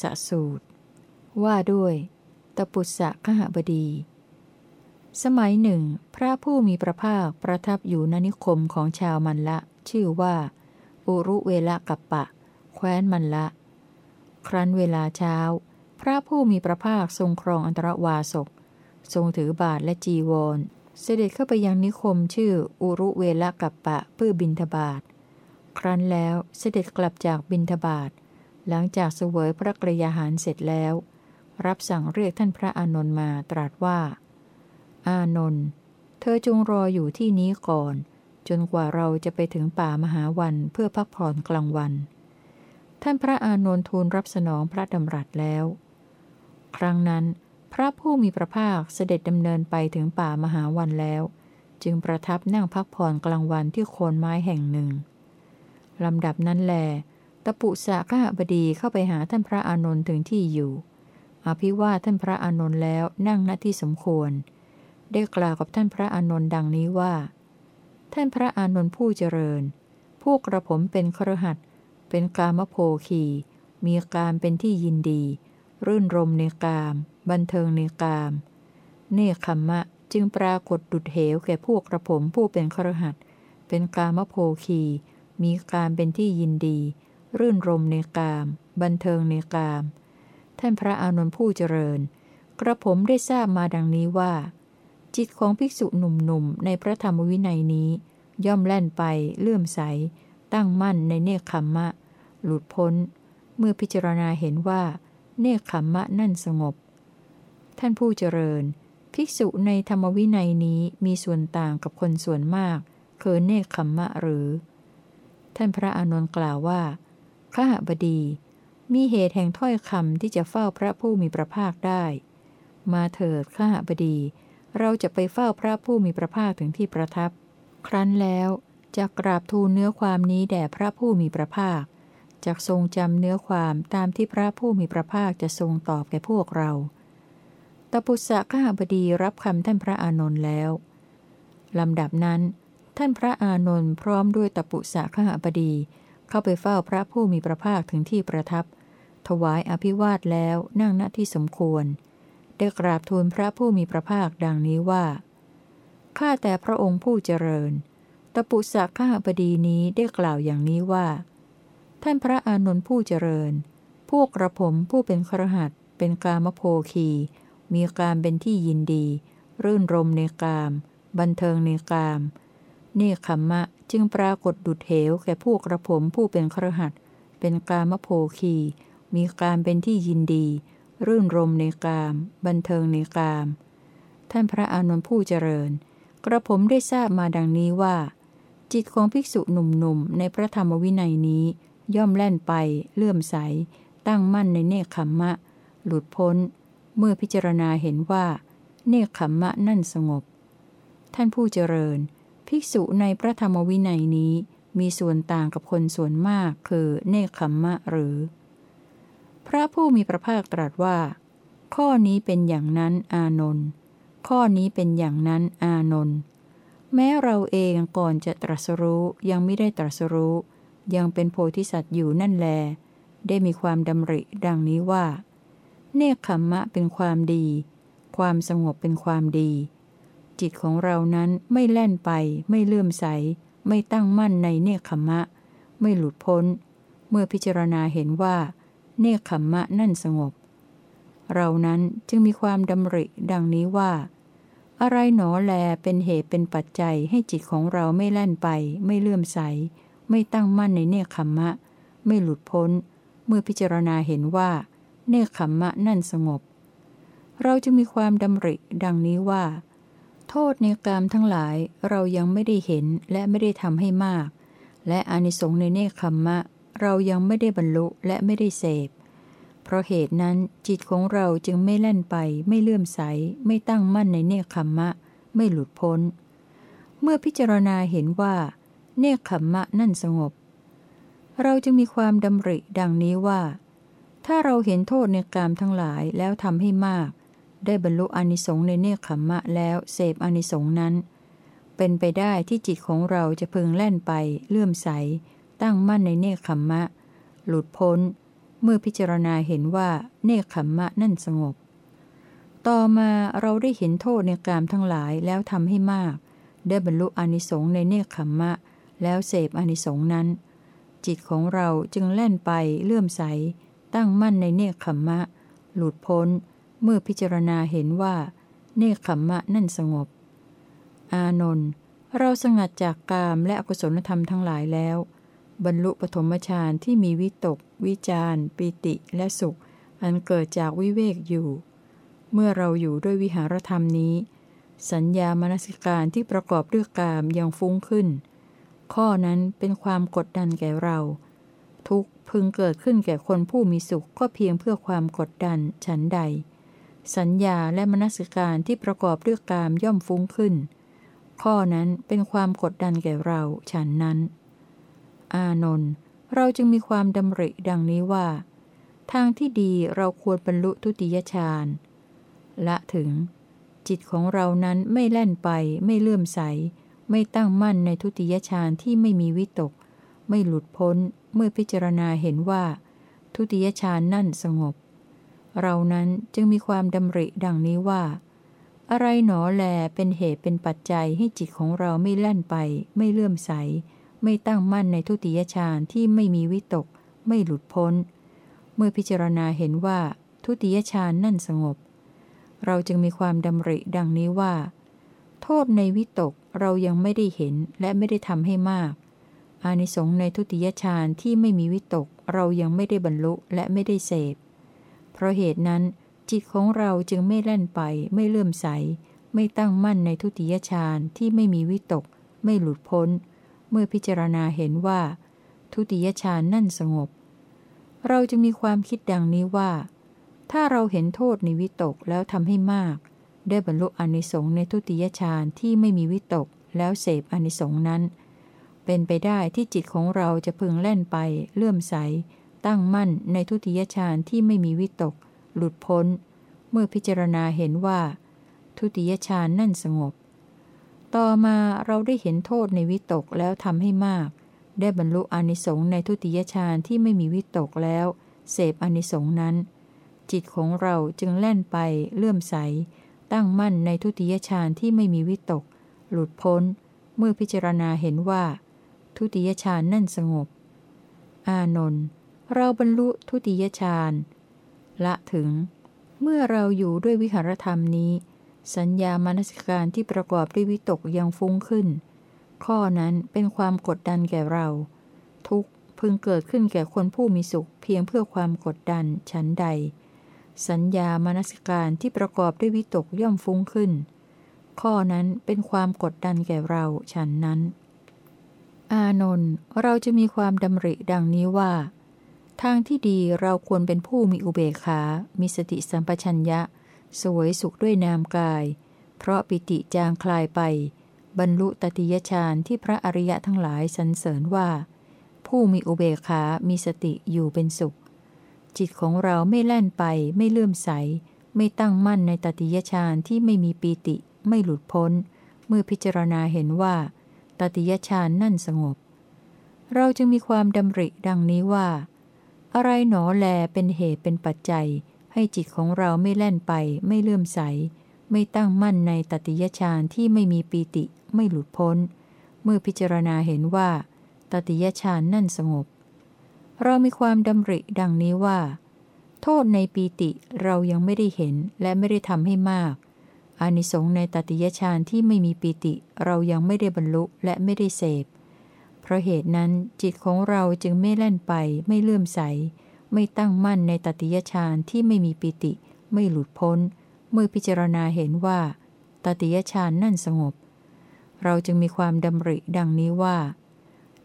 สสูตร ว่าด้วยตปุสะขหบดี สมัยหนึ่ง พระผู้มีพระภาคประทับอยู่ณนิคมของชาวมันละ ชื่อว่า อุรุเวละกัปปะ แคว้นมันละ ครั้นเวลาเช้า พระผู้มีพระภาคทรงครองอันตรวาสก ทรงถือบาทและจีวร เสด็จเข้าไปยังนิคมชื่ออุรุเวละกัปปะเพื่อบินทบาทครั้นแล้วเสด็จกลับจากบินทบาท หลังจากเสวยพระกรยาหารเสร็จแล้ว รับสั่งเรียกท่านพระอานนท์มาตรัสว่า อานนท์เธอจงรออยู่ที่นี้ก่อน จนกว่าเราจะไปถึงป่ามหาวันเพื่อพักผ่อนกลางวัน ท่านพระอานนท์ทูลรับสนองพระดำรัสแล้ว ครั้งนั้น พระผู้มีพระภาคเสด็จดำเนินไปถึงป่ามหาวันแล้ว จึงประทับนั่งพักผ่อนกลางวันที่โคนไม้แห่งหนึ่งลำดับนั้นแล ตะปุสะขหบดีเข้าไปหาท่านพระอานนท์ถึงที่อยู่ อภิวาท่านพระอานนท์แล้วนั่งณที่สมควร ได้กล่าวกับท่านพระอานนท์ดังนี้ว่า ท่านพระอานนท์ผู้เจริญพวกกระผมเป็นครหัสเป็นกามโภคี มีกามเป็นที่ยินดี รื่นรมในกาม บันเทิงในกาม เนคขมมะจึงปรากฏดุดเหวแก่พวกกระผมผู้เป็นครหัสเป็นกามโภคี มีกามเป็นที่ยินดี รื่นรมในกาม บันเทิงในกาม ท่านพระอานนท์ผู้เจริญ กระผมได้ทราบมาดังนี้ว่า จิตของภิกษุหนุ่มๆ ในพระธรรมวินัยนี้ ย่อมแล่นไปเลื่อมใส ตั้งมั่นในเนคขมมะ หลุดพ้น เมื่อพิจารณาเห็นว่า เนคขมมะนั่นสงบ ท่านผู้เจริญ ภิกษุในธรรมวินัยนี้มีส่วนต่างกับคนส่วนมากคือเนคขมมะหรือ ท่านพระอานนท์กล่าวว่า ข้าบดี มีเหตุแห่งถ้อยคำที่จะเฝ้าพระผู้มีพระภาคได้ มาเถิดข้าบดี เราจะไปเฝ้าพระผู้มีพระภาคถึงที่ประทับ ครั้นแล้วจะกราบทูลเนื้อความนี้แด่พระผู้มีพระภาคจากทรงจำเนื้อความตามที่พระผู้มีพระภาคจะทรงตอบแก่พวกเรา ตปุสะข้าบดีรับคำท่านพระอานนท์แล้ว ลำดับนั้น ท่านพระอานนท์พร้อมด้วยตปุสะข้าบดี เข้าไปเฝ้าพระผู้มีพระภาคถึงที่ประทับ ถวายอภิวาทแล้วนั่งณที่สมควร ได้กราบทูลพระผู้มีพระภาคดังนี้ว่า ข้าแต่พระองค์ผู้เจริญ ตปุสะข้าบดีนี้ได้กล่าวอย่างนี้ว่า ท่านพระอานนท์ผู้เจริญ พวกกระผมผู้เป็นครหัสเป็นกามโภคี มีกามเป็นที่ยินดี รื่นรมในกาม บันเทิงในกาม เนคขมมะ จึงปรากฏดุดเหวแก่พวกกระผมผู้เป็นครหัสเป็นกามโภคี มีกามเป็นที่ยินดี รื่นรมในกาม บันเทิงในกาม ท่านพระอานนท์ผู้เจริญ กระผมได้ทราบมาดังนี้ว่า จิตของภิกษุหนุ่มๆ ในพระธรรมวินัยนี้ ย่อมแล่นไป เลื่อมใส ตั้งมั่นในเนคขมมะ หลุดพ้น เมื่อพิจารณาเห็นว่า เนคขมมะนั่นสงบ ท่านผู้เจริญ ภิกษุในพระธรรมวินัยนี้มีส่วนต่างกับคนส่วนมากคือเนคขมมะหรือ พระผู้มีพระภาคตรัสว่า ข้อนี้เป็นอย่างนั้นอานนท์ข้อนี้เป็นอย่างนั้นอานนท์แม้เราเองก่อนจะตรัสรู้ยังไม่ได้ตรัสรู้ ยังเป็นโพธิสัตว์อยู่นั่นแล ได้มีความดำริดังนี้ว่า เนคขมมะเป็นความดี ความสงบเป็นความดี จิตของเรานั้นไม่แล่นไปไม่เลื่อมใส ไม่ตั้งมั่นในเนคขมะ ไม่หลุดพ้น เมื่อพิจารณาเห็นว่า เนคขมะนั่นสงบ เรานั้นจึงมีความดำริดังนี้ว่า อะไรหนอแลเป็นเหตุเป็นปัจจัยให้จิตของเราไม่แล่นไป ไม่เลื่อมใส ไม่ตั้งมั่นในเนคขมะ ไม่หลุดพ้น เมื่อพิจารณาเห็นว่า เนคขมมะนั่นสงบ เราจึงมีความดำริดังนี้ว่า โทษในกามทั้งหลายเรายังไม่ได้เห็นและไม่ได้ทำให้มาก และอานิสงส์ในเนคขมมะ เรายังไม่ได้บรรลุและไม่ได้เสพ เพราะเหตุนั้นจิตของเราจึงไม่แล่นไป ไม่เลื่อมใส ไม่ตั้งมั่นในเนคขมมะ ไม่หลุดพ้น เมื่อพิจารณาเห็นว่า เนคขมมะนั่นสงบ เราจึงมีความดำริดังนี้ว่า ถ้าเราเห็นโทษในกามทั้งหลายแล้วทำให้มาก ได้บรรลุอานิสงส์ในเนคขมมะแล้วเสพอานิสงส์นั้น เป็นไปได้ที่จิตของเราจะพึงแล่นไป เลื่อมใส ตั้งมั่นในเนคขมมะ หลุดพ้น เมื่อพิจารณาเห็นว่าเนคขมมะนั่นสงบ ต่อมาเราได้เห็นโทษในกามทั้งหลายแล้วทำให้มาก ได้บรรลุอนิสงส์ในเนคขมมะ แล้วเสพอนิสงส์นั้น จิตของเราจึงแล่นไปเลื่อมใส ตั้งมั่นในเนคขมมะ หลุดพ้น เมื่อพิจารณาเห็นว่า เนคขมมะนั่นสงบ อานนท์เราสงัดจากกามและอกุศลธรรมทั้งหลายแล้ว บรรลุปฐมฌานที่มีวิตก วิจารปิติและสุข อันเกิดจากวิเวกอยู่ เมื่อเราอยู่ด้วยวิหารธรรมนี้ สัญญามนสิการที่ประกอบด้วยกามยังฟุ้งขึ้น ข้อนั้นเป็นความกดดันแก่เรา ทุกพึงเกิดขึ้นแก่คนผู้มีสุขก็เพียงเพื่อความกดดันฉันใด สัญญาและมนสิการที่ประกอบด้วยกามย่อมฟุ้งขึ้น ข้อนั้นเป็นความกดดันแก่เราฉันนั้น อานนท์เราจึงมีความดำริดังนี้ว่า ทางที่ดีเราควรบรรลุทุติยฌานละถึง จิตของเรานั้นไม่แล่นไป ไม่เลื่อมใส ไม่ตั้งมั่นในทุติยฌานที่ไม่มีวิตก ไม่หลุดพ้นเมื่อพิจารณาเห็นว่า ทุติยฌานนั่นสงบ เรานั้นจึงมีความดำริดังนี้ว่า อะไรหนอแลเป็นเหตุเป็นปัจจัยให้จิตของเราไม่แล่นไป ไม่เลื่อมใส ไม่ตั้งมั่นในทุติยฌานที่ไม่มีวิตก ไม่หลุดพ้น เมื่อพิจารณาเห็นว่าทุติยฌานนั่นสงบ เราจึงมีความดำริดังนี้ว่า โทษในวิตกเรายังไม่ได้เห็นและไม่ได้ทำให้มาก อานิสงส์ในทุติยฌานที่ไม่มีวิตกเรายังไม่ได้บรรลุและไม่ได้เสพเพ ราะเหตุนั้น จิตของเราจึงไม่แล่นไปไม่เลื่อมใส ไม่ตั้งมั่นในทุติยฌานที่ไม่มีวิตก ไม่หลุดพ้น เมื่อพิจารณาเห็นว่า ทุติยฌานนั่นสงบ เราจะมีความคิดดังนี้ว่า ถ้าเราเห็นโทษในวิตกแล้วทำให้มาก ได้บรรลุอนิสงส์ในทุติยฌานที่ไม่มีวิตก แล้วเสพอนิสงส์นั้น เป็นไปได้ที่จิตของเราจะพึงแล่นไปเลื่อมใส ตั้งมั่นในทุติยฌานที่ไม่มีวิตก หลุดพ้น เมื่อพิจารณาเห็นว่า ทุติยฌานนั่นสงบ ต่อมาเราได้เห็นโทษในวิตกแล้วทำให้มาก ได้บรรลุอนิสงส์ในทุติยฌานที่ไม่มีวิตกแล้ว เสพอนิสงส์นั้น จิตของเราจึงแล่นไปเลื่อมใส ตั้งมั่นในทุติยฌานที่ไม่มีวิตก หลุดพ้น เมื่อพิจารณาเห็นว่า ทุติยฌานนั่นสงบ อานนท์ เราบรรลุทุติยฌานละถึง เมื่อเราอยู่ด้วยวิหารธรรมนี้ สัญญามนสิการที่ประกอบด้วยวิตกยังฟุ้งขึ้น ข้อนั้นเป็นความกดดันแก่เรา ทุกพึงเกิดขึ้นแก่คนผู้มีสุขเพียงเพื่อความกดดันฉันใด สัญญามนสิการที่ประกอบด้วยวิตกย่อมฟุ้งขึ้น ข้อนั้นเป็นความกดดันแก่เราฉันนั้น อานนท์เราจะมีความดำริดังนี้ว่า ทางที่ดีเราควรเป็นผู้มีอุเบกขา มีสติสัมปชัญญะ สวยสุขด้วยนามกาย เพราะปิติจางคลายไป บรรลุตติยฌานที่พระอริยะทั้งหลายสรรเสริญว่า ผู้มีอุเบกขา มีสติอยู่เป็นสุข จิตของเราไม่แล่นไป ไม่เลื่อมใส ไม่ตั้งมั่นในตติยฌานที่ไม่มีปีติ ไม่หลุดพ้น เมื่อพิจารณาเห็นว่า ตติยฌานนั่นสงบ เราจึงมีความดำริดังนี้ว่า อะไรหนอแลเป็นเหตุเป็นปัจจัย ให้จิตของเราไม่แล่นไป ไม่เลื่อมใส ไม่ตั้งมั่นในตติยฌานที่ไม่มีปีติ ไม่หลุดพ้น เมื่อพิจารณาเห็นว่า ตติยฌานนั่นสงบ เรามีความดำริดังนี้ว่า โทษในปีติเรายังไม่ได้เห็นและไม่ได้ทำให้มาก อานิสงส์ในตติยฌานที่ไม่มีปีติ เรายังไม่ได้บรรลุและไม่ได้เสพพ ราะเหตุนั้นจิตของเราจึงไม่แล่นไป ไม่เลื่อมใส ไม่ตั้งมั่นในตติยฌานที่ไม่มีปิติ ไม่หลุดพ้น เมื่อพิจารณาเห็นว่า ตติยฌานนั่นสงบ เราจึงมีความดำริดังนี้ว่า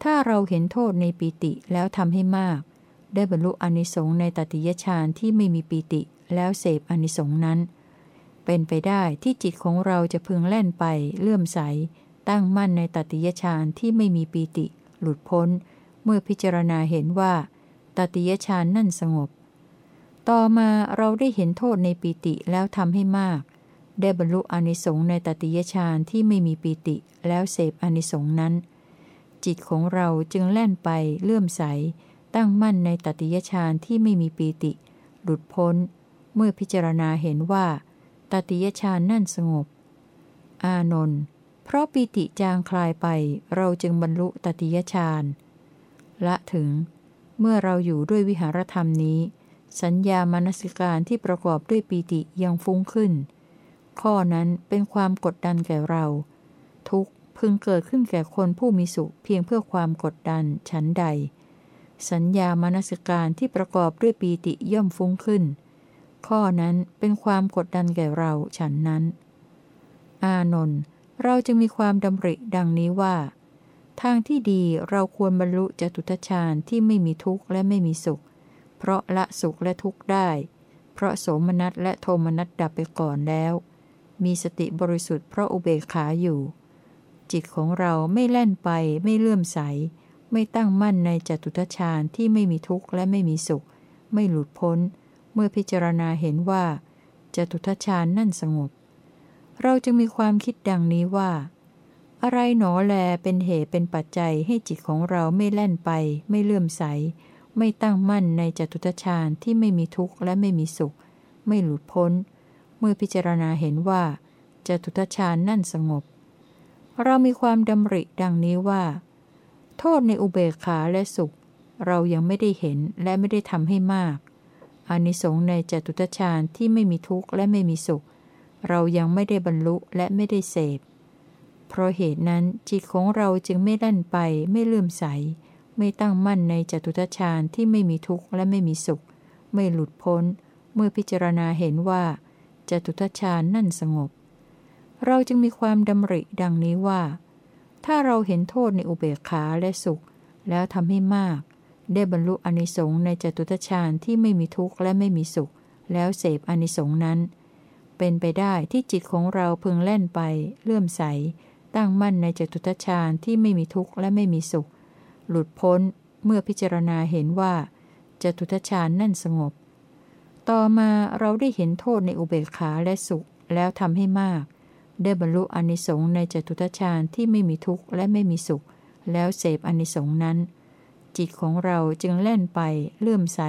ถ้าเราเห็นโทษในปิติแล้วทำให้มาก ได้บรรลุอนิสงส์ในตติยฌานที่ไม่มีปิติ แล้วเสพอนิสงส์นั้น เป็นไปได้ที่จิตของเราจะพึงแล่นไปเลื่อมใส ตั้งมั่นในตติยฌานที่ไม่มีปีติ หลุดพ้น เมื่อพิจารณาเห็นว่าตติยฌานนั่นสงบ ต่อมาเราได้เห็นโทษในปีติแล้วทำให้มาก ได้บรรลุอนิสงส์ในตติยฌานที่ไม่มีปีติแล้วเสพอนิสงส์นั้น จิตของเราจึงแล่นไปเลื่อมใส ตั้งมั่นในตติยฌานที่ไม่มีปีติ หลุดพ้น เมื่อพิจารณาเห็นว่าตติยฌานนั่นสงบ อานนท์ เพราะปีติจางคลายไปเราจึงบรรลุตติยฌานละถึง เมื่อเราอยู่ด้วยวิหารธรรมนี้ สัญญามนสิการที่ประกอบด้วยปีติยังฟุ้งขึ้น ข้อนั้นเป็นความกดดันแก่เรา ทุกพึงเกิดขึ้นแก่คนผู้มีสุขเพียงเพื่อความกดดันฉันใด สัญญามนสิการที่ประกอบด้วยปีติย่อมฟุ้งขึ้น ข้อนั้นเป็นความกดดันแก่เราฉันนั้น อานนท์ เราจึงมีความดำริดังนี้ว่า ทางที่ดีเราควรบรรลุจตุทชาญที่ไม่มีทุกข์และไม่มีสุข เพราะละสุขและทุกข์ได้ เพราะโสมนัสและโทมนัสดับไปก่อนแล้ว มีสติบริสุทธิ์เพราะอุเบกขาอยู่ จิตของเราไม่แล่นไปไม่เลื่อมใส ไม่ตั้งมั่นในจตุทชาญที่ไม่มีทุกข์และไม่มีสุข ไม่หลุดพ้น เมื่อพิจารณาเห็นว่าจตุทชาญนั่นสงบ เราจึงมีความคิดดังนี้ว่า อะไรหนอแลเป็นเหตุเป็นปัจจัยให้จิตของเราไม่แล่นไป ไม่เลื่อมใส ไม่ตั้งมั่นในจตุทชาญที่ไม่มีทุกข์และไม่มีสุข ไม่หลุดพ้น เมื่อพิจารณาเห็นว่าจตุทชาญนั่นสงบ เรามีความดำริดังนี้ว่า โทษในอุเบกขาและสุข เรายังไม่ได้เห็นและไม่ได้ทำให้มากอานิสงส์ในจตุตฌานที่ไม่มีทุกข์และไม่มีสุข เรายังไม่ได้บรรลุและไม่ได้เสพ เพราะเหตุนั้นจิตของเราจึงไม่ลั่นไปไม่เลื่อมใส ไม่ตั้งมั่นในจตุตฌานที่ไม่มีทุกข์และไม่มีสุข ไม่หลุดพ้น เมื่อพิจารณาเห็นว่าจตุตฌานนั่นสงบ เราจึงมีความดำริดังนี้ว่า ถ้าเราเห็นโทษในอุเบกขาและสุข แล้วทำให้มาก ได้บรรลุอนิสงส์ในจตุตฌานที่ไม่มีทุกข์และไม่มีสุข แล้วเสพอนิสงส์นั้น เป็นไปได้ที่จิตของเราพึงเล่นไป เลื่อมใส ตั้งมั่นในจตุตฌานที่ไม่มีทุกข์และไม่มีสุข หลุดพ้นเมื่อพิจารณาเห็นว่าจตุตฌานนั่นสงบ ต่อมาเราได้เห็นโทษในอุเบกขาและสุขแล้วทำให้มาก ได้บรรลุอนิสงส์ในจตุตฌานที่ไม่มีทุกข์และไม่มีสุข แล้วเสพอนิสงส์นั้น จิตของเราจึงเล่นไป เลื่อมใส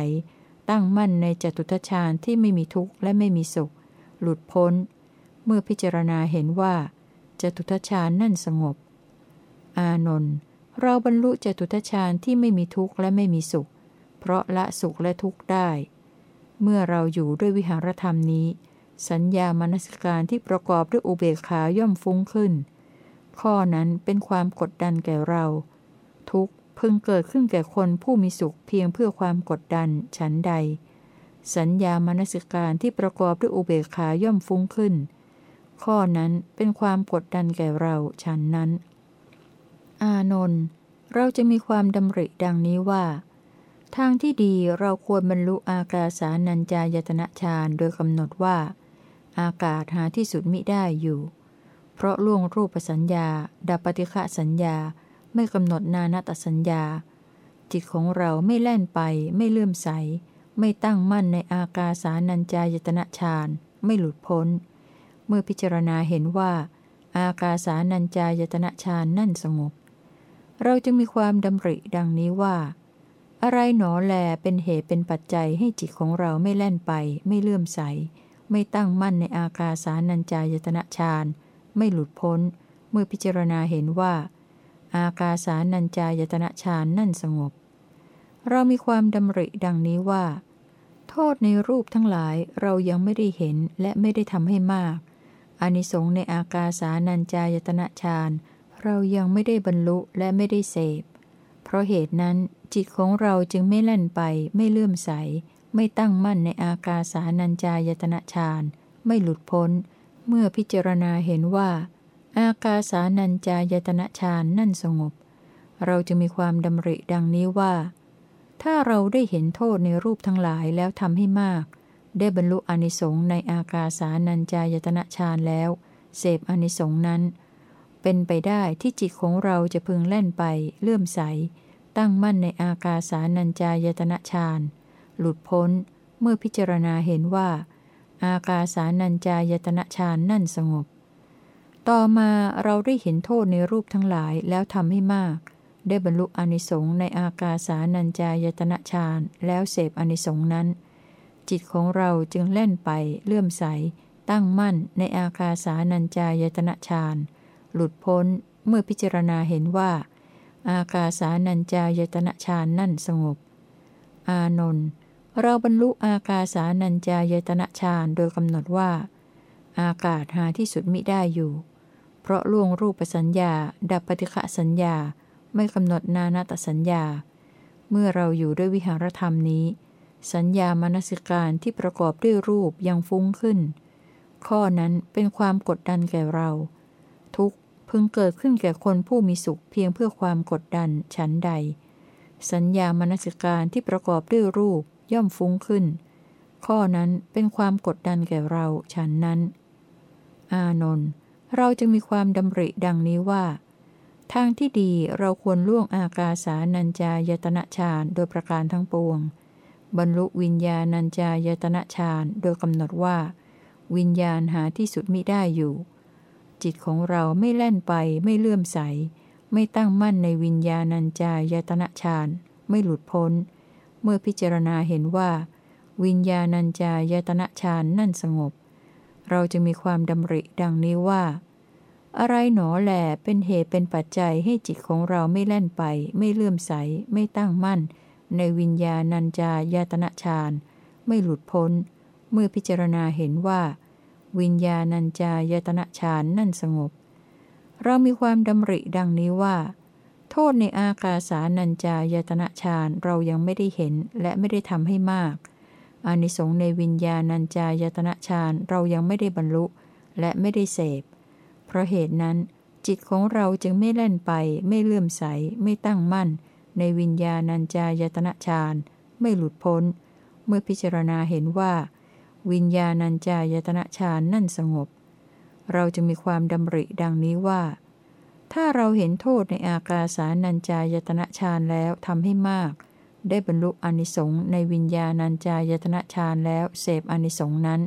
ตั้งมั่นในจตุตฌานที่ไม่มีทุกข์และไม่มีสุข หลุดพ้น เมื่อพิจารณาเห็นว่าจตุตฌานนั่นสงบ อานนท์เราบรรลุจตุตฌานที่ไม่มีทุกข์และไม่มีสุข เพราะละสุขและทุกข์ได้ เมื่อเราอยู่ด้วยวิหารธรรมนี้ สัญญามนสิการที่ประกอบด้วยอุเบกขาย่อมฟุ้งขึ้น ข้อนั้นเป็นความกดดันแก่เรา ทุกพึงเกิดขึ้นแก่คนผู้มีสุขเพียงเพื่อความกดดันฉันใด สัญญามนสิการที่ประกอบด้วยอุเบกขาย่อมฟุ้งขึ้น ข้อนั้นเป็นความกดดันแก่เราฉันนั้น อานนท์เราจะมีความดำริดังนี้ว่า ทางที่ดีเราควรบรรลุอากาสานัญจายตนะฌานโดยกำหนดว่า อากาศหาที่สุดมิได้อยู่ เพราะล่วงรูปสัญญา ดับปฏิฆะสัญญาไม่กำหนดนานาตสัญญา จิตของเราไม่แล่นไปไม่เลื่อมใส ไม่ตั้งมั่นในอากาสานัญจายตนะฌานไม่หลุดพ้น เมื่อพิจารณาเห็นว่า อากาสานัญจายตนะฌานนั่นสงบ เราจึงมีความดำริดังนี้ว่า อะไรหนอแลเป็นเหตุเป็นปัจจัยให้จิตของเราไม่แล่นไป ไม่เลื่อมใส ไม่ตั้งมั่นในอากาสานัญจายตนะฌานไม่หลุดพ้น เมื่อพิจารณาเห็นว่า อากาสานัญจายตนะฌานนั่นสงบ เรามีความดำริดังนี้ว่า ษในรูปทั้งหลายเรายังไม่ได้เห็นและไม่ได้ทำให้มากอานิสงส์ในอากาสานัญจายตนะฌานเรายังไม่ได้บรรลุและไม่ได้เสพ เพราะเหตุนั้นจิตของเราจึงไม่เล่นไป ไม่เลื่อมใส ไม่ตั้งมั่นในอากาสานัญจายตนะฌานไม่หลุดพ้น เมื่อพิจารณาเห็นว่า อากาสานัญจายตนะฌานนั่นสงบ เราจะมีความดำริดังนี้ว่า ถ้าเราได้เห็นโทษในรูปทั้งหลายแล้วทำให้มาก ได้บรรลุอนิสงส์ในอากาสานัญจายตนะฌานแล้ว เสพอนิสงส์นั้น เป็นไปได้ที่จิตของเราจะพึงเล่นไป เลื่อมใส ตั้งมั่นในอากาสานัญจายตนะฌานหลุดพ้นเมื่อพิจารณาเห็นว่า อากาสานัญจายตนะฌานนั่นสงบ ต่อมาเราได้เห็นโทษในรูปทั้งหลายแล้วทำให้มาก ได้บรรลุอนิสงส์ในอากาสานัญจายตนะฌานแล้วเสพอนิสงส์นั้น จิตของเราจึงเล่นไปเลื่อมใส ตั้งมั่นในอากาสานัญจายตนะฌานหลุดพ้นเมื่อพิจารณาเห็นว่า อากาสานัญจายตนะฌานนั่นสงบ อานนท์เราบรรลุอากาสานัญจายตนะฌานโดยกำหนดว่า อากาศหาที่สุดมิได้อยู่ เพราะล่วงรูปสัญญา ดับปฏิฆะสัญญา ไม่กำหนดนานาตสัญญา เมื่อเราอยู่ด้วยวิหารธรรมนี้ สัญญามนสิการที่ประกอบด้วยรูปยังฟุ้งขึ้น ข้อนั้นเป็นความกดดันแก่เรา ทุกพึงเกิดขึ้นแก่คนผู้มีสุขเพียงเพื่อความกดดันฉันใด สัญญามนสิการที่ประกอบด้วยรูปย่อมฟุ้งขึ้น ข้อนั้นเป็นความกดดันแก่เราฉันนั้น อานนท์เราจะมีความดำริดังนี้ว่า ทางที่ดีเราควรล่วงอากาสานัญจายตนะฌานโดยประการทั้งปวง บรรลุวิญญาณัญจายตนะฌานโดยกำหนดว่า วิญญาณหาที่สุดมิได้อยู่ จิตของเราไม่แล่นไปไม่เลื่อมใส ไม่ตั้งมั่นในวิญญาณัญจายตนะฌานไม่หลุดพ้น เมื่อพิจารณาเห็นว่า วิญญาณัญจายตนะฌานนั่นสงบ เราจะมีความดำริดังนี้ว่า อะไรหนอแหลเป็นเหตุเป็นปัจจัยให้จิตของเราไม่แล่นไป ไม่เลื่อมใส ไม่ตั้งมั่น ในวิญญาณัญจายตนะฌานไม่หลุดพ้น เมื่อพิจารณาเห็นว่า วิญญาณัญจายตนะฌานนั่นสงบ เรามีความดำริดังนี้ว่า โทษในอากาสานัญจายตนะฌานเรายังไม่ได้เห็นและไม่ได้ทำให้มากอานิสงส์ในวิญญาณัญจายตนะฌานเรายังไม่ได้บรรลุ และไม่ได้เสพ เพราะเหตุนั้น จิตของเราจึงไม่เล่นไป ไม่เลื่อมใส ไม่ตั้งมั่น ในวิญญาณัญจายตนะฌานไม่หลุดพ้น เมื่อพิจารณาเห็นว่า วิญญาณัญจายตนะฌานนั่นสงบ เราจะมีความดำริดังนี้ว่า ถ้าเราเห็นโทษในอากาสานัญจายตนะฌานแล้วทำให้มาก ได้บรรลุอนิสงส์ในวิญญาณัญจายตนะฌานแล้วเสพอนิสงส์นั้น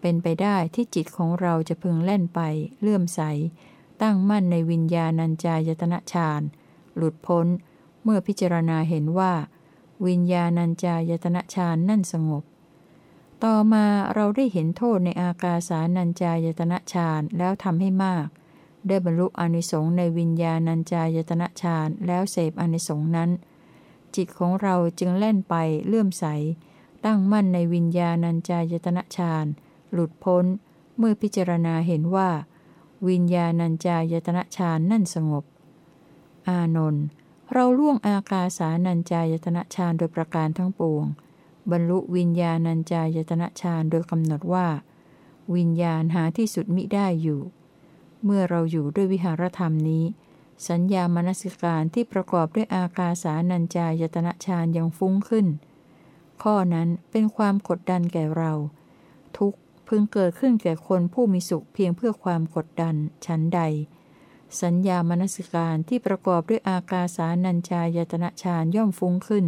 เป็นไปได้ที่จิตของเราจะพึงเล่นไป เลื่อมใส ตั้งมั่นในวิญญาณัญจายตนะฌานหลุดพ้น เมื่อพิจารณาเห็นว่า วิญญาณัญจายตนะฌานนั่นสงบ ต่อมาเราได้เห็นโทษในอากาสานัญจายตนะฌานแล้วทำให้มาก ได้บรรลุอนิสงส์ในวิญญาณัญจายตนะฌานแล้วเสพอนิสงส์นั้น จิตของเราจึงเล่นไปเลื่อมใส ตั้งมั่นในวิญญาณัญจายตนะฌาน หลุดพ้น เมื่อพิจารณาเห็นว่า วิญญาณัญจายตนะฌานนั่นสงบ อานนท์เราล่วงอากาสานัญจายตนะฌานโดยประการทั้งปวง บรรลุวิญญาณัญจายตนะฌานโดยกำหนดว่า วิญญาณหาที่สุดมิได้อยู่ เมื่อเราอยู่ด้วยวิหารธรรมนี้ สัญญามนสิการที่ประกอบด้วยอากาสานัญจายตนะฌานยังฟุ้งขึ้น ข้อนั้นเป็นความกดดันแก่เรา พึงเกิดขึ้นแก่คนผู้มีสุขเพียงเพื่อความกดดัน ชั้นใด สัญญามนสิการที่ประกอบด้วยอากาสานัญจายตนะฌานย่อมฟุ้งขึ้น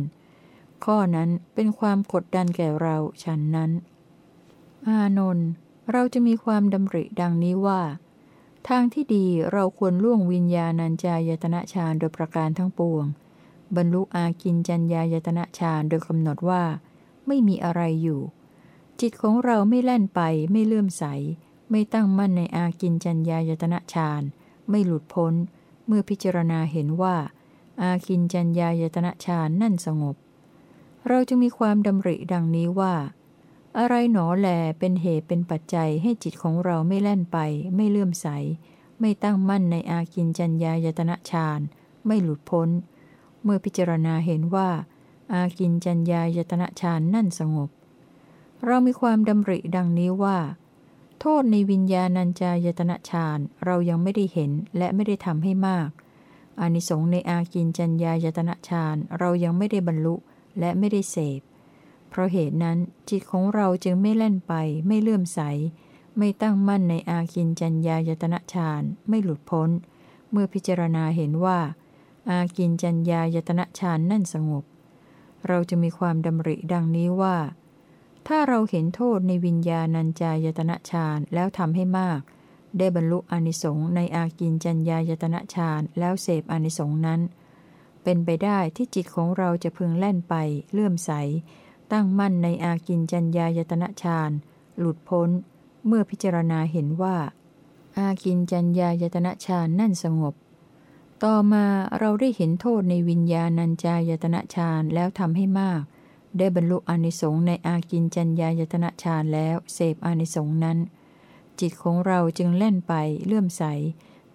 ข้อนั้นเป็นความกดดันแก่เราฉันนั้น อานนท์เราจะมีความดำริดังนี้ว่า ทางที่ดีเราควรล่วงวิญญาณัญจายตนะฌานโดยประการทั้งปวง บรรลุอากินจัญญายตนะฌานโดยกำหนดว่า ไม่มีอะไรอยู่ จิตของเราไม่แล่นไปไม่เลื่อมใส ไม่ตั้งมั่นในอากินจัญญายตนะฌานไม่หลุดพ้น เมื่อพิจารณาเห็นว่า อากินจัญญายตนะฌานนั่นสงบ เราจะมีความดำริดังนี้ว่า อะไรหนอแลเป็นเหตุเป็นปัจจัยให้จิตของเราไม่แล่นไป ไม่เลื่อมใส ไม่ตั้งมั่นในอากินจัญญายตนะฌานไม่หลุดพ้น เมื่อพิจารณาเห็นว่า อากินจัญญายตนะฌานนั่นสงบ เรามีความดำริดังนี้ว่า โทษในวิญญาณัญจายตนะฌานเรายังไม่ได้เห็นและไม่ได้ทำให้มากอานิสงส์ในอากินจัญญายตนะฌานเรายังไม่ได้บรรลุและไม่ได้เสพ เพราะเหตุนั้นจิตของเราจึงไม่เล่นไป ไม่เลื่อมใส ไม่ตั้งมั่นในอาคินจัญญายตนะฌานไม่หลุดพ้น เมื่อพิจารณาเห็นว่า อากินจัญญายตนะฌานนั่นสงบ เราจะมีความดำริดังนี้ว่า ถ้าเราเห็นโทษในวิญญาณัญจายตนะฌานแล้วทำให้มาก ได้บรรลุอนิสงส์ในอากินจัญญายตนะฌานแล้วเสพอนิสงส์นั้น เป็นไปได้ที่จิตของเราจะพึงแล่นไป เลื่อมใส ตั้งมั่นในอากินจัญญายตนะฌานหลุดพ้น เมื่อพิจารณาเห็นว่า อากินจัญญายตนะฌานนั่นสงบ ต่อมาเราได้เห็นโทษในวิญญาณัญจายตนะฌานแล้วทำให้มาก ได้บรรลุอนิสงส์ในอากินจัญญายตนะฌานแล้วเสพอนิสงส์นั้น จิตของเราจึงเล่นไปเลื่อมใส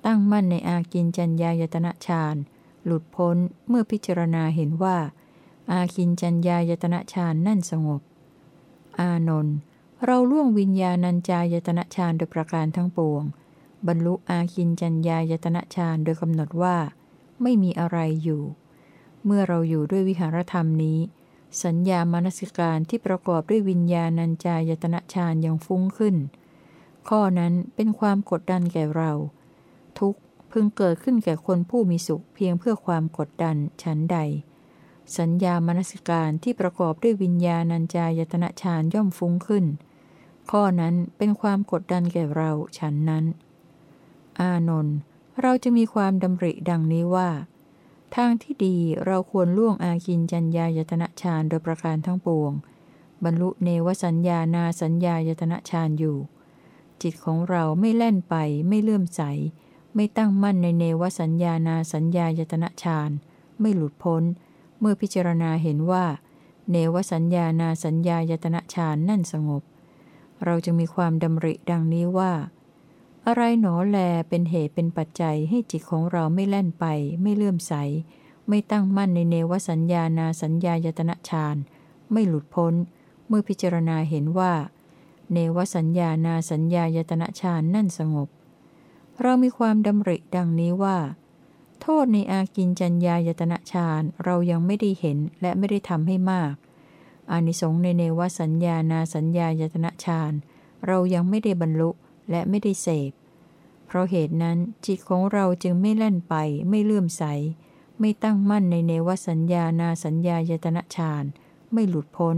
ตั้งมั่นในอากินจัญญายตนะฌานหลุดพ้นเมื่อพิจารณาเห็นว่า อาคินจัญญายตนะฌานนั่นสงบ อานนท์เราล่วงวิญญาณัญจายตนะฌานโดยประการทั้งปวง บรรลุอาคินจัญญายตนะฌานโดยกำหนดว่า ไม่มีอะไรอยู่ เมื่อเราอยู่ด้วยวิหารธรรมนี้ สัญญามนสิการที่ประกอบด้วยวิญญาณัญจายตนะฌานยังฟุ้งขึ้น ข้อนั้นเป็นความกดดันแก่เรา ทุกพึงเกิดขึ้นแก่คนผู้มีสุขเพียงเพื่อความกดดันฉันใด สัญญามนสิการที่ประกอบด้วยวิญญาณัญจายตนะฌานย่อมฟุ้งขึ้น ข้อนั้นเป็นความกดดันแก่เราฉันนั้น อานนท์เราจะมีความดำริดังนี้ว่า ทางที่ดีเราควรล่วงอากินจัญญายตนะฌานโดยประการทั้งปวง บรรลุเนวสัญญานาสัญญายตนะฌานอยู่ จิตของเราไม่แล่นไปไม่เลื่อมใส ไม่ตั้งมั่นในเนวสัญญานาสัญญายตนะฌานไม่หลุดพ้น เมื่อพิจารณาเห็นว่า เนวสัญญานาสัญญายตนะฌานนั่นสงบ เราจะมีความดำริดังนี้ว่า อะไรหนอแลเป็นเหตุเป็นปัจจัยให้จิตของเราไม่แล่นไป ไม่เลื่อมใส ไม่ตั้งมั่นในเนวสัญญานาสัญญายตนะฌานไม่หลุดพ้น เมื่อพิจารณาเห็นว่า เนวสัญญานาสัญญายตนะฌานนั่นสงบ เรามีความดำริดังนี้ว่า โทษในอากินจัญญายตนะฌานเรายังไม่ได้เห็นและไม่ได้ทำให้มากอานิสงส์ในเนวสัญญานาสัญญายตนะฌานเรายังไม่ได้บรรลุ และไม่ได้เสพ เพราะเหตุนั้นจิตของเราจึงไม่แล่นไปไม่เลื่อมใส ไม่ตั้งมั่นในเนวสัญญานาสัญญายตนะฌานไม่หลุดพ้น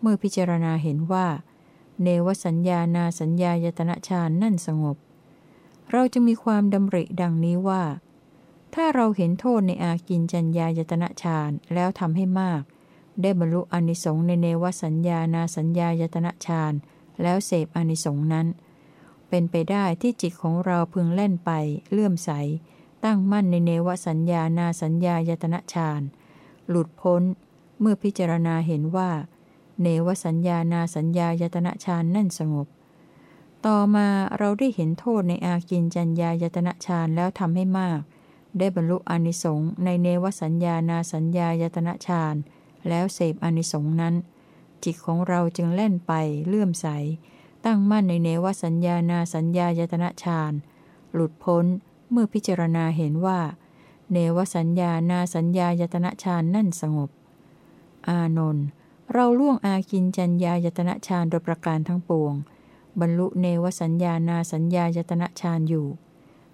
เมื่อพิจารณาเห็นว่า เนวสัญญานาสัญญายตนะฌานนั่นสงบ เราจะมีความดำริดังนี้ว่า ถ้าเราเห็นโทษในอากินจัญญายตนะฌานแล้วทำให้มากได้บรรลุอนิสงส์ในเนวสัญญานาสัญญายตนะฌานแล้วเสพอนิสงส์นั้น เป็นไปได้ที่จิตของเราพึงเล่นไป เลื่อมใส ตั้งมั่นในเนวสัญญานาสัญญายตนะฌาน หลุดพ้น เมื่อพิจารณาเห็นว่า เนวสัญญานาสัญญายตนะฌานนั่นสงบ ต่อมาเราได้เห็นโทษในอากินจัญญายตนะฌานแล้วทำให้มาก ได้บรรลุอนิสงส์ในเนวสัญญานาสัญญายตนะฌานแล้วเสพอนิสงส์นั้น จิตของเราจึงเล่นไปเลื่อมใส ตั้งมั่นในเนวสัญญานาสัญญายตนะฌาน หลุดพ้นเมื่อพิจารณาเห็นว่า เนวสัญญานาสัญญายตนะฌานนั่นสงบ อานนท์เราล่วงอากินจัญญายตนะฌานโดยประการทั้งปวง บรรลุเนวสัญญานาสัญญายตนะฌานอยู่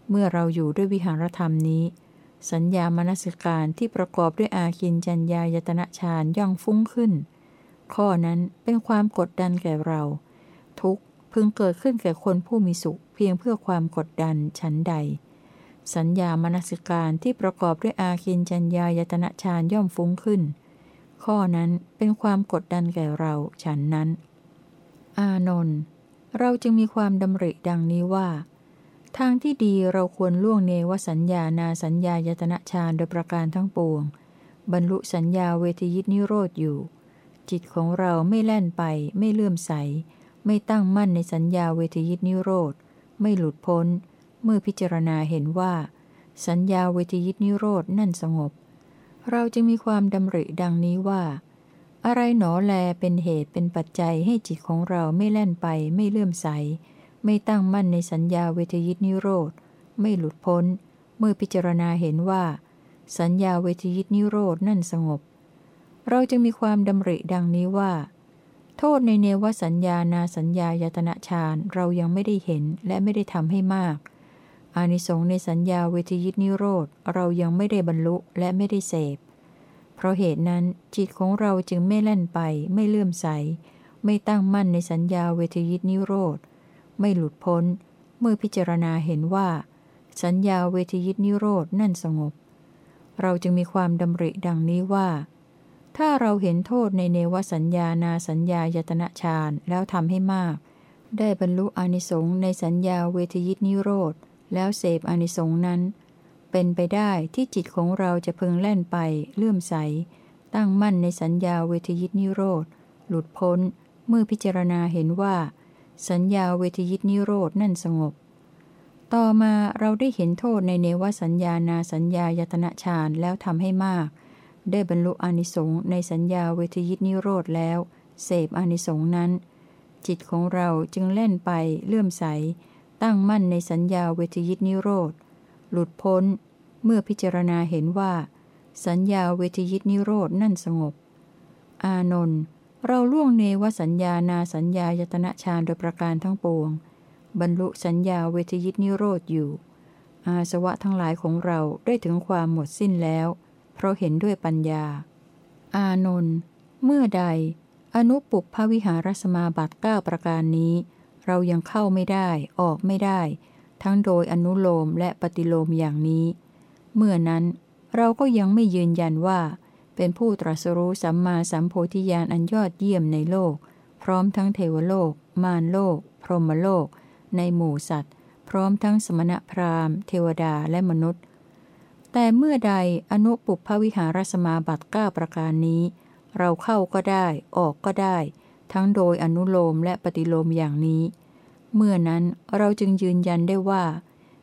เมื่อเราอยู่ด้วยวิหารธรรมนี้ สัญญามนสิการที่ประกอบด้วยอาคินจัญญายตนะฌานย่องฟุ้งขึ้น ข้อนั้นเป็นความกดดันแก่เรา พึงเกิดขึ้นแก่คนผู้มีสุขเพียงเพื่อความกดดันชั้นใด สัญญามนสิการที่ประกอบด้วยอาคินจัญญายตนะฌานย่อมฟุ้งขึ้น ข้อนั้นเป็นความกดดันแก่เราฉันนั้น อานนท์เราจึงมีความดำริดังนี้ว่า ทางที่ดีเราควรล่วงเนวสัญญานาสัญญายตนะฌานโดยประการทั้งปวง บรรลุสัญญาเวทยิตนิโรธอยู่ จิตของเราไม่แล่นไปไม่เลื่อมใส ไม่ตั้งมั่นในสัญญาเวทยิตนิโรธ ไม่หลุดพ้น เมื่อพิจารณาเห็นว่า สัญญาเวทยิตนิโรธนั่นสงบ เราจึงมีความดำริดังนี้ว่า อะไรหนอแลเป็นเหตุเป็นปัจจัยให้จิตของเราไม่แล่นไปไม่เลื่อมใส ไม่ตั้งมั่นในสัญญาเวทยิตนิโรธ ไม่หลุดพ้น เมื่อพิจารณาเห็นว่า สัญญาเวทยิตนิโรธนั่นสงบ เราจะมีความดำริดังนี้ว่า โทษในเนวสัญญานาสัญญายตนะฌานเรายังไม่ได้เห็นและไม่ได้ทำให้มาก อานิสงส์ในสัญญาเวทยิตนิโรธเรายังไม่ได้บรรลุและไม่ได้เสพ เพราะเหตุนั้นจิตของเราจึงไม่เล่นไป ไม่เลื่อมใส ไม่ตั้งมั่นในสัญญาเวทยิตนิโรธ ไม่หลุดพ้น เมื่อพิจารณาเห็นว่า สัญญาเวทยิตนิโรธนั่นสงบ เราจึงมีความดำริดังนี้ว่า ถ้าเราเห็นโทษในเนวสัญญานาสัญญายตนะฌานแล้วทำให้มาก ได้บรรลุอนิสงส์ในสัญญาเวทยิตนิโรธ แล้วเสพอนิสงส์นั้น เป็นไปได้ที่จิตของเราจะพึงแล่นไปเลื่อมใส ตั้งมั่นในสัญญาเวทยิตนิโรธ หลุดพ้น เมื่อพิจารณาเห็นว่า สัญญาเวทยิตนิโรธนั่นสงบ ต่อมาเราได้เห็นโทษในเนวสัญญานาสัญญายตนะฌานแล้วทำให้มาก ได้บรรลุอนิสงส์ในสัญญาเวทยิตนิโรธแล้ว เสพอนิสงส์นั้น จิตของเราจึงเล่นไปเลื่อมใส ตั้งมั่นในสัญญาเวทยิตนิโรธ หลุดพ้น เมื่อพิจารณาเห็นว่า สัญญาเวทยิตนิโรธนั่นสงบ อานนท์เราล่วงเนวสัญญานาสัญญายตนะฌานโดยประการทั้งปวง บรรลุสัญญาเวทยิตนิโรธอยู่ อาสวะทั้งหลายของเราได้ถึงความหมดสิ้นแล้ว เพราะเห็นด้วยปัญญา อานนท์เมื่อใด อนุปุพพวิหารสมาบัติ9ประการนี้ เรายังเข้าไม่ได้ออกไม่ได้ ทั้งโดยอนุโลมและปฏิโลมอย่างนี้ เมื่อนั้นเราก็ยังไม่ยืนยันว่า เป็นผู้ตรัสรู้สัมมาสัมโพธิญาณอันยอดเยี่ยมในโลก พร้อมทั้งเทวโลก มารโลก พรหมโลก ในหมู่สัตว์ พร้อมทั้งสมณพราหมณ์ เทวดาและมนุษย์ แต่เมื่อใดอนุปุพวิหารสมาบัติ9ประการนี้ เราเข้าก็ได้ออกก็ได้ ทั้งโดยอนุโลมและปฏิโลมอย่างนี้ เมื่อนั้นเราจึงยืนยันได้ว่า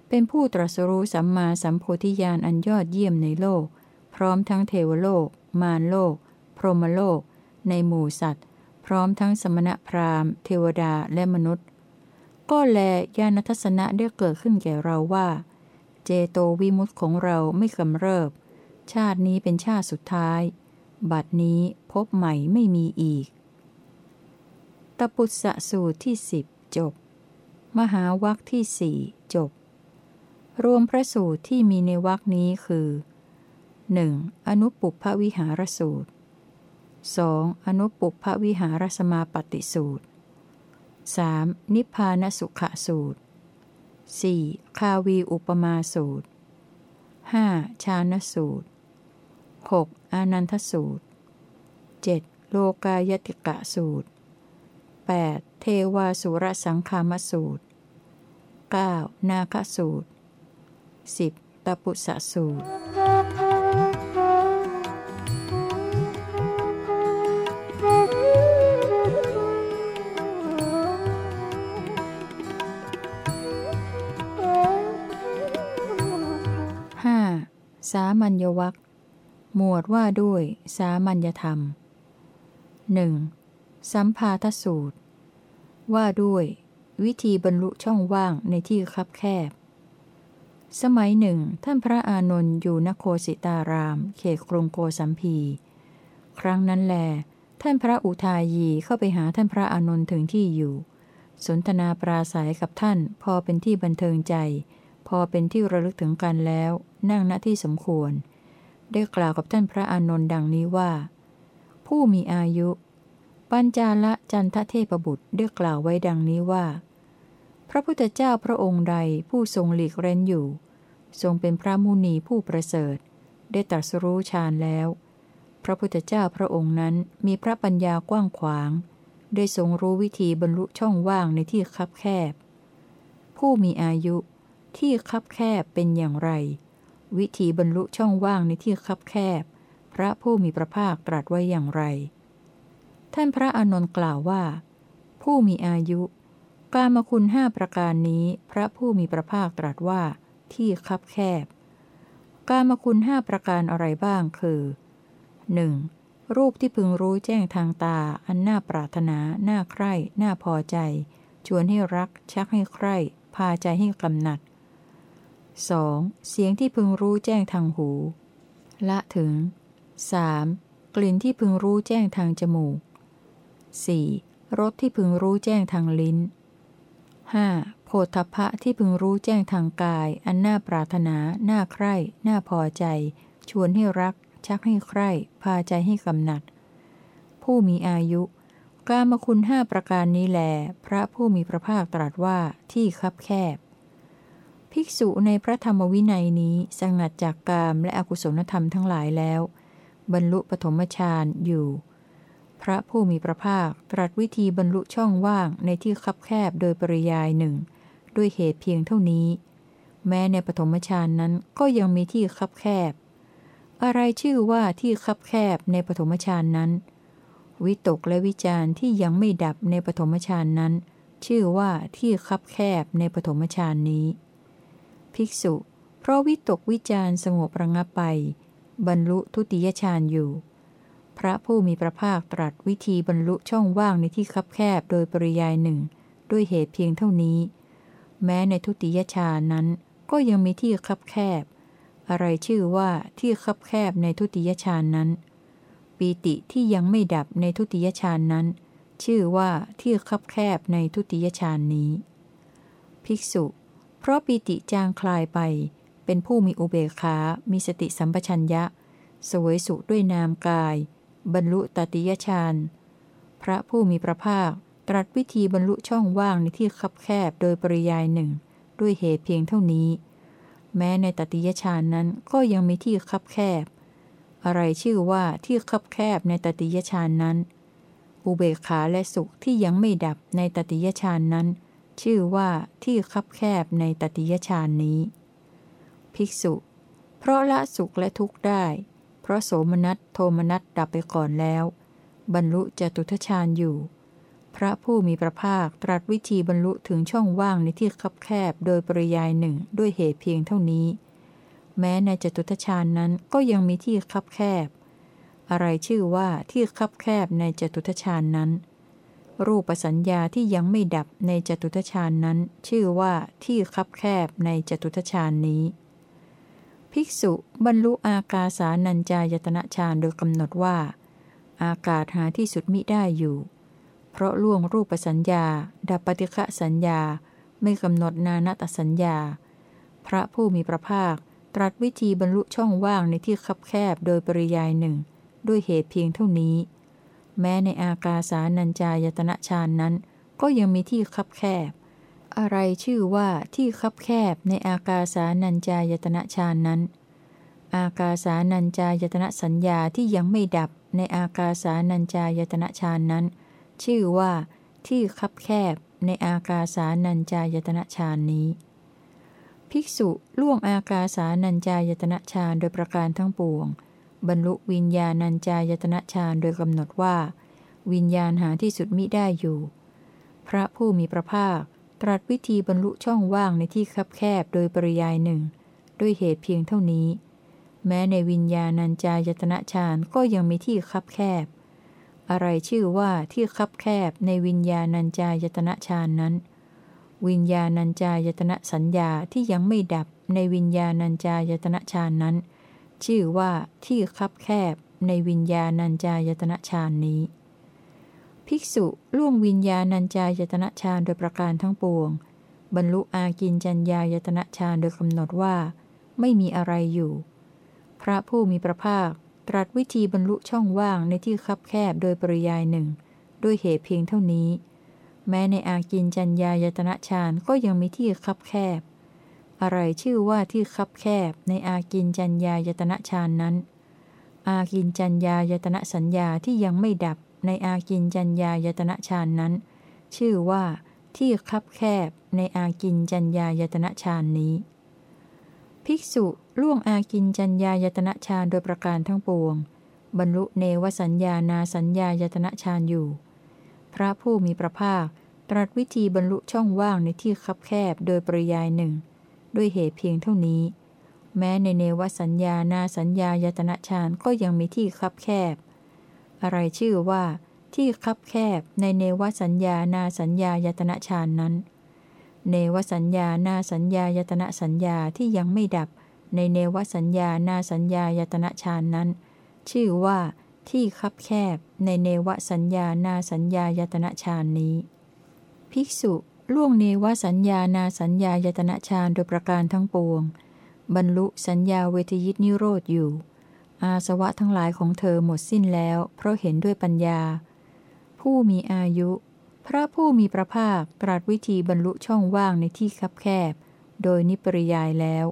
เป็นผู้ตรัสรู้สัมมาสัมโพธิญาณอันยอดเยี่ยมในโลก พร้อมทั้งเทวโลก มารโลก พรหมโลก ในหมู่สัตว์ พร้อมทั้งสมณพราหมณ์ เทวดาและมนุษย์ ก็แลญาณทัศนะได้เกิดขึ้นแก่เราว่า เจโตวิมุตติของเราไม่กำเริบ ชาตินี้เป็นชาติสุดท้าย บัดนี้พบใหม่ไม่มีอีก ตปุสสะสูตรที่สิบจบ มหาวัคที่สี่จบ รวมพระสูตรที่มีในวักนี้คือ 1. อนุปุพพวิหารสูตร 2. อนุปุพพวิหารสมาปฏิสูตร 3. นิพพานสุขสูตร 4. คาวีอุปมาสูตร 5. ชานสูตร 6. อานันทสูตร 7. โลกายติกะสูตร 8. เทวาสุรสังคามสูตร 9. นาคสูตร 10. ตปุสสะสูตร สามัญญวัคหมวดว่าด้วย สามัญญธรรมหนึ่งสัมภาทสูตร ว่าด้วย วิธีบรรลุช่องว่างในที่คับแคบ สมัยหนึ่ง ท่านพระอานนท์อยู่นโคสิตาราม เขตกรุงโกสัมพี ครั้งนั้นแล ท่านพระอุทายีเข้าไปหาท่านพระอานนท์ถึงที่อยู่ สนทนาปราศัยกับท่านพอเป็นที่บันเทิงใจ พอเป็นที่ระลึกถึงกันแล้ว นั่งณที่สมควร ได้กล่าวกับท่านพระอานนท์ดังนี้ว่า ผู้มีอายุ ปัญจาละจันทเทพบุตรได้กล่าวไว้ดังนี้ว่า พระพุทธเจ้าพระองค์ใดผู้ทรงหลีกเร้นอยู่ ทรงเป็นพระมุนีผู้ประเสริฐ ได้ตรัสรู้ฌานแล้ว พระพุทธเจ้าพระองค์นั้นมีพระปัญญากว้างขวาง ได้ทรงรู้วิธีบรรลุช่องว่างในที่คับแคบ ผู้มีอายุ ที่คับแคบเป็นอย่างไร วิธีบรรลุช่องว่างในที่คับแคบ พระผู้มีพระภาคตรัสไว้อย่างไร ท่านพระอานนท์กล่าวว่า ผู้มีอายุ กามคุณห้าประการนี้พระผู้มีพระภาคตรัสว่า ที่คับแคบ กามคุณห้าประการอะไรบ้างคือ 1. รูปที่พึงรู้แจ้งทางตา อันน่าปรารถนา น่าใคร่ น่าพอใจ ชวนให้รัก ชักให้ใคร่ พาใจให้กำหนัด 2. เสียงที่พึงรู้แจ้งทางหู ละถึง 3. กลิ่นที่พึงรู้แจ้งทางจมูก 4. รสที่พึงรู้แจ้งทางลิ้น 5. โพธพะที่พึงรู้แจ้งทางกาย อันน่าปรารถนา น่าใคร่ น่าพอใจ ชวนให้รัก ชักให้ใคร่ พาใจให้กำหนัด ผู้มีอายุ กามคุณห้าประการนี้แล พระผู้มีพระภาคตรัสว่าที่คับแคบ ภิกษุในพระธรรมวินัยนี้สงัดจากกามและอกุศลธรรมทั้งหลายแล้ว บรรลุปฐมฌานอยู่ พระผู้มีพระภาคตรัสวิธีบรรลุช่องว่างในที่คับแคบโดยปริยายหนึ่ง ด้วยเหตุเพียงเท่านี้ แม้ในปฐมฌานนั้นก็ยังมีที่คับแคบ อะไรชื่อว่าที่คับแคบในปฐมฌานนั้น วิตกและวิจารณ์ที่ยังไม่ดับในปฐมฌานนั้น ชื่อว่าที่คับแคบในปฐมฌานนี้ ภิกษุ เพราะวิตกวิจารสงบระงับไป บรรลุทุติยฌานอยู่ พระผู้มีพระภาคตรัสวิธีบรรลุช่องว่างในที่คับแคบโดยปริยายหนึ่ง ด้วยเหตุเพียงเท่านี้ แม้ในทุติยฌานนั้นก็ยังมีที่คับแคบ อะไรชื่อว่าที่คับแคบในทุติยฌานนั้น ปีติที่ยังไม่ดับในทุติยฌานนั้น ชื่อว่าที่คับแคบในทุติยฌานนี้ ภิกษุ เพราะปีติจางคลายไป เป็นผู้มีอุเบกขา มีสติสัมปชัญญะ สวยสุขด้วยนามกาย บรรลุตติยฌานพระผู้มีพระภาคตรัสวิธีบรรลุช่องว่างในที่คับแคบโดยปริยายหนึ่ง ด้วยเหตุเพียงเท่านี้ แม้ในตติยฌานนั้นก็ยังมีที่คับแคบ อะไรชื่อว่าที่คับแคบในตติยฌานนั้น อุเบกขาและสุขที่ยังไม่ดับในตติยฌานนั้น ชื่อว่าที่คับแคบในตติยฌานนี้ ภิกษุ เพราะละสุขและทุกข์ได้ เพราะโสมนัสโทมนัสดับไปก่อนแล้ว บรรลุจตุทชานอยู่ พระผู้มีพระภาคตรัสวิธีบรรลุถึงช่องว่างในที่คับแคบโดยปริยายหนึ่งด้วยเหตุเพียงเท่านี้ แม้ในจตุทชานนั้นก็ยังมีที่คับแคบ อะไรชื่อว่าที่คับแคบในจตุทชานนั้น รูปสัญญาที่ยังไม่ดับในจตุทชานนั้น ชื่อว่าที่คับแคบในจตุทชานนี้ ภิกษุบรรลุอากาสานัญจายตนะฌานโดยกำหนดว่า อากาศหาที่สุดมิได้อยู่ เพราะล่วงรูปสัญญา ดับปฏิฆะสัญญาไม่กำหนดนานาตสัญญา พระผู้มีพระภาคตรัสวิธีบรรลุช่องว่างในที่คับแคบโดยปริยายหนึ่ง ด้วยเหตุเพียงเท่านี้ แม้ในอากาสานัญจายตนะฌานนั้น ก็ยังมีที่คับแคบ อะไรชื่อว่าที่คับแคบในอากาสานัญจายตนะฌานนั้น อากาสานัญจายตนะสัญญาที่ยังไม่ดับในอากาสานัญจายตนะฌานนั้น ชื่อว่าที่คับแคบในอากาสานัญจายตนะฌานนี้ ภิกษุล่วงอากาสานัญจายตนะฌานโดยประการทั้งปวง บรรลุวิญญาณัญจายตนะฌานโดยกำหนดว่า วิญญาณหาที่สุดมิได้อยู่ พระผู้มีพระภาคตรัสวิธีบรรลุช่องว่างในที่คับแคบโดยปริยายหนึ่ง ด้วยเหตุเพียงเท่านี้ แม้ในวิญญาณัญจายตนะฌานก็ยังมีที่คับแคบ อะไรชื่อว่าที่คับแคบในวิญญาณัญจายตนะฌานนั้น วิญญาณัญจายตนะสัญญาที่ยังไม่ดับในวิญญาณัญจายตนะฌานนั้น ชื่อว่าที่คับแคบในวิญญาณัญจายตนะฌานนี้ ภิกษุล่วงวิญญาณัญจายตนะฌานโดยประการทั้งปวง บรรลุอากินจัญญายตนะฌานโดยกำหนดว่า ไม่มีอะไรอยู่ พระผู้มีพระภาคตรัสวิธีบรรลุช่องว่างในที่คับแคบโดยปริยายหนึ่ง ด้วยเหตุเพียงเท่านี้ แม้ในอากินจัญญายตนะฌานก็ยังมีที่คับแคบ อะไรชื่อว่าที่คับแคบในอากินจัญญายตนะฌานนั้น อากินจัญญายตนะสัญญาที่ยังไม่ดับในอากินจัญญายตนะฌานนั้น ชื่อว่าที่คับแคบในอากินจัญญายตนะฌานนี้ ภิกษุล่วงอากินจัญญายตนะฌานโดยประการทั้งปวง บรรลุเนวสัญญานาสัญญายตนะฌานอยู่ พระผู้มีพระภาคตรัสวิธีบรรลุช่องว่างในที่คับแคบโดยปริยายหนึ่ง ด้วยเหตุเพียงเท่านี้ แม้ในเนวสัญญานาสัญญายตนะฌานก็ยังมีที่คับแคบ อะไรชื่อว่า ที่คับแคบในเนวสัญญานาสัญญายตนะฌานนั้น เนวสัญญานาสัญญายตนะสัญญาที่ยังไม่ดับ ในเนวสัญญานาสัญญายตนะฌานนั้น ชื่อว่าที่คับแคบในเนวสัญญานาสัญญายตนะฌานนี้ ภิกษุ ล่วงเนวสัญญานาสัญญายตนะฌานโดยประการทั้งปวง บรรลุสัญญาเวทยิตนิโรธอยู่ อาสวะทั้งหลายของเธอหมดสิ้นแล้ว เพราะเห็นด้วยปัญญา ผู้มีอายุ พระผู้มีพระภาคตรัสวิธีบรรลุช่องว่างในที่คับแคบ โดยนิปริยายแล้ว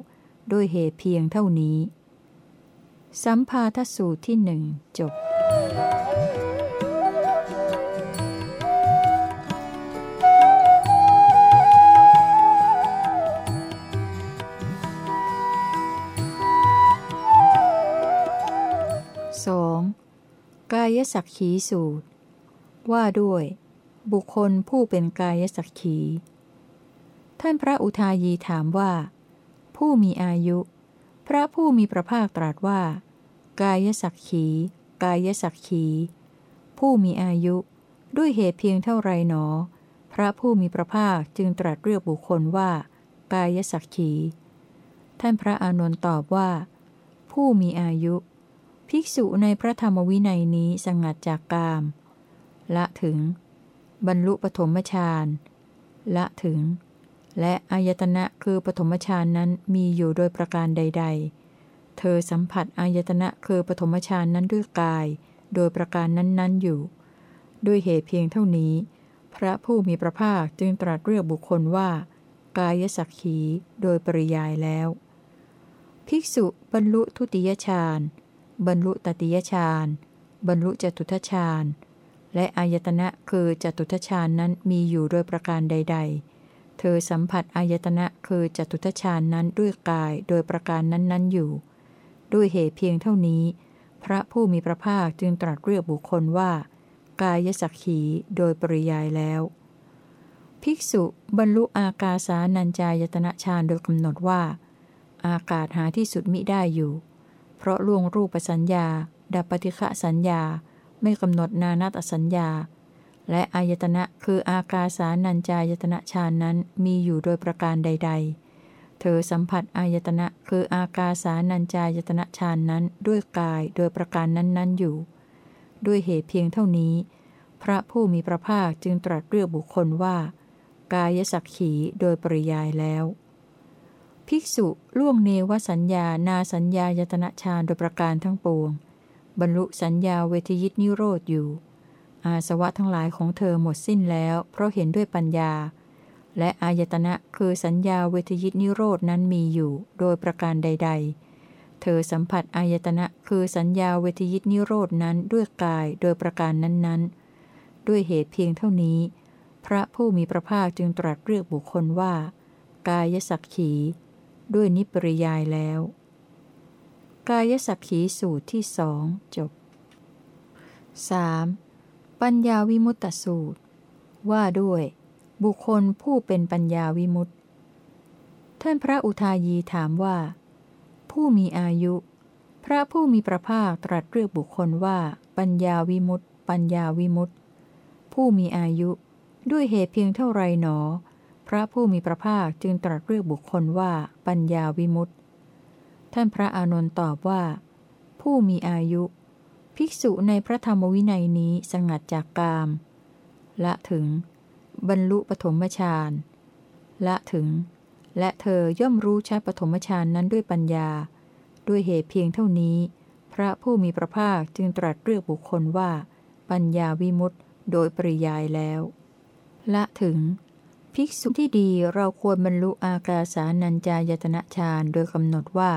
ด้วยเหตุเพียงเท่านี้ สัมภาทสูตรที่หนึ่งจบ 2. กายสักขีสูตร ว่าด้วย บุคคลผู้เป็นกายสักขี ท่านพระอุทายีถามว่า ผู้มีอายุ พระผู้มีพระภาคตรัสว่า กายสักขี กายสักขี ผู้มีอายุ ด้วยเหตุเพียงเท่าไรหนอ พระผู้มีพระภาคจึงตรัสเรียกบุคคลว่า กายสักขี ท่านพระอานนท์ตอบว่า ผู้มีอายุ ภิกษุในพระธรรมวินัยนี้สงัดจากกาม ละถึง บรรลุปฐมฌานละถึง และอายตนะคือปฐมฌานนั้นมีอยู่โดยประการใด ๆ เธอสัมผัสอายตนะคือปฐมฌานนั้นด้วยกาย โดยประการนั้น ๆ อยู่ ด้วยเหตุเพียงเท่านี้ พระผู้มีพระภาคจึงตรัสเรียกบุคคลว่า กายสักขีโดยปริยายแล้ว ภิกษุบรรลุทุติยฌาน บรรลุตติยฌานบรรลุจตุทฌานและอายตนะคือจตุทฌานนั้นมีอยู่โดยประการใด ๆ เธอสัมผัสอายตนะคือจตุทฌานนั้นด้วยกายโดยประการนั้นๆอยู่ ด้วยเหตุเพียงเท่านี้ พระผู้มีพระภาคจึงตรัสเรียกบุคคลว่า กายสักขีโดยปริยายแล้ว ภิกษุบรรลุอากาสานัญจายตนะฌานโดยกำหนดว่า อากาศหาที่สุดมิได้อยู่ เพราะล่วงรูปสัญญา ดับปฏิฆะสัญญา ไม่กำหนดนานาตสัญญา และอายตนะคืออากาสานัญจายตนะฌานนั้นมีอยู่โดยประการใด ๆ เธอสัมผัสอายตนะคืออากาสานัญจายตนะฌานนั้นด้วยกายโดยประการนั้นๆอยู่ ด้วยเหตุเพียงเท่านี้ พระผู้มีพระภาคจึงตรัสเรียกบุคคลว่า กายสักขีโดยปริยายแล้ว ภิกษุล่วงเนวสัญญานาสัญญายตนะฌานโดยประการทั้งปวง บรรลุสัญญาเวทยิตนิโรธอยู่ อาสวะทั้งหลายของเธอหมดสิ้นแล้ว เพราะเห็นด้วยปัญญา และอายตนะคือสัญญาเวทยิตนิโรธนั้นมีอยู่ โดยประการใด ๆ เธอสัมผัสอายตนะคือสัญญาเวทยิตนิโรธนั้นด้วยกายโดยประการนั้นๆ ด้วยเหตุเพียงเท่านี้ พระผู้มีพระภาคจึงตรัสเรียกบุคคลว่า กายสักขี ด้วยนิปริยายแล้ว กายสักขีสูตรที่สองจบ 3. ปัญญาวิมุตตสูตร ว่าด้วย บุคคลผู้เป็นปัญญาวิมุตตท่านพระอุทายีถามว่า ผู้มีอายุ พระผู้มีพระภาคตรัสเรียกบุคคลว่า ปัญญาวิมุตตปัญญาวิมุตตผู้มีอายุ ด้วยเหตุเพียงเท่าไรหนอ ระผู้มีพระภาคจึงตรัสเรียกบุคคลว่า ปัญญาวิมุตติ ท่านพระอานนท์ตอบว่า ผู้มีอายุ ภิกษุในพระธรรมวินัยนี้สงัดจากกาม ละถึง บรรลุปฐมฌาน ละถึง และเธอย่อมรู้ชัดปฐมฌานนั้นด้วยปัญญา ด้วยเหตุเพียงเท่านี้ พระผู้มีพระภาคจึงตรัสเรียกบุคคลว่า ปัญญาวิมุตติโดยปริยายแล้ว ละถึง ภิกษุที่ดีเราควรบรรลุอากาสานัญจายตนะฌานโดยกำหนดว่า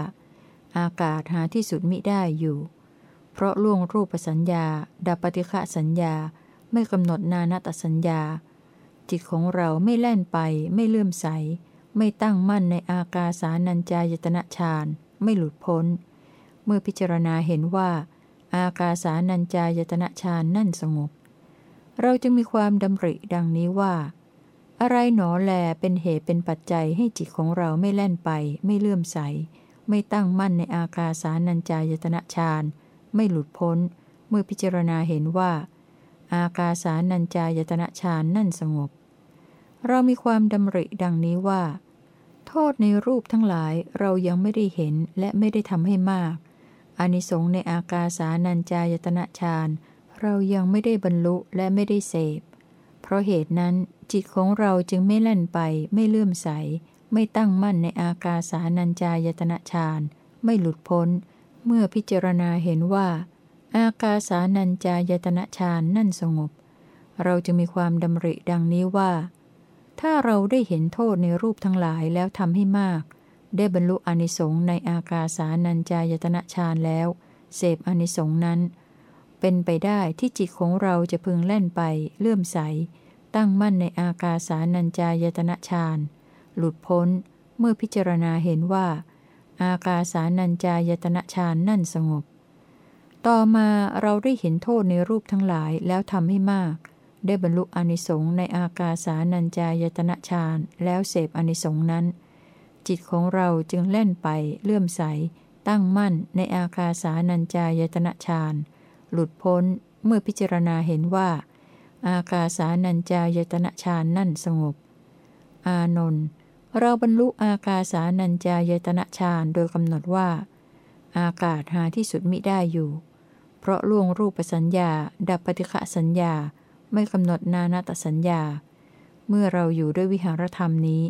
อากาศหาที่สุดมิได้อยู่ เพราะล่วงรูปสัญญา ดับปฏิฆะสัญญา ไม่กำหนดนานาตสัญญา จิตของเราไม่แล่นไป ไม่เลื่อมใส ไม่ตั้งมั่นในอากาสานัญจายตนะฌานไม่หลุดพ้น เมื่อพิจารณาเห็นว่า อากาสานัญจายตนะฌานนั่นสงบ เราจึงมีความดำริดังนี้ว่า อะไรหนอแลเป็นเหตุเป็นปัจจัยให้จิตของเราไม่แล่นไป ไม่เลื่อมใส ไม่ตั้งมั่นในอากาสานัญจายตนะฌานไม่หลุดพ้น เมื่อพิจารณาเห็นว่า อากาสานัญจายตนะฌานนั่นสงบ เรามีความดำริดังนี้ว่า โทษในรูปทั้งหลายเรายังไม่ได้เห็นและไม่ได้ทำให้มากอนิสงส์ในอากาสานัญจายตนะฌานเรายังไม่ได้บรรลุและไม่ได้เสพ เพราะเหตุนั้นจิตของเราจึงไม่เล่นไป ไม่เลื่อมใส ไม่ตั้งมั่นในอากาสานัญจายตนะฌานไม่หลุดพ้น เมื่อพิจารณาเห็นว่า อากาสานัญจายตนะฌานนั่นสงบ เราจะมีความดำริดังนี้ว่า ถ้าเราได้เห็นโทษในรูปทั้งหลายแล้วทำให้มาก ได้บรรลุอนิสงส์ในอากาสานัญจายตนะฌานแล้ว เสพอนิสงส์นั้น เป็นไปได้ที่จิตของเราจะพึงเล่นไป เลื่อมใส ตั้งมั่นในอากาสานัญจายตนะฌานหลุดพ้นเมื่อพิจารณาเห็นว่า อากาสานัญจายตนะฌานนั่นสงบ ต่อมาเราได้เห็นโทษในรูปทั้งหลายแล้วทำให้มาก ได้บรรลุอนิสงส์ในอากาสานัญจายตนะฌานแล้วเสพอนิสงส์นั้น จิตของเราจึงเล่นไปเลื่อมใส ตั้งมั่นในอากาสานัญจายตนะฌาน หลุดพ้นเมื่อพิจารณาเห็นว่า อากาสานัญจายตนะฌานนั่นสงบ อานนท์เราบรรลุอากาสานัญจายตนะฌานโดยกำหนดว่า อากาศหาที่สุดมิได้อยู่ เพราะล่วงรูปสัญญา ดับปฏิฆะสัญญาไม่กำหนดนานาตสัญญา เมื่อเราอยู่ด้วยวิหารธรรมนี้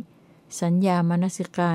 สัญญามนสิการ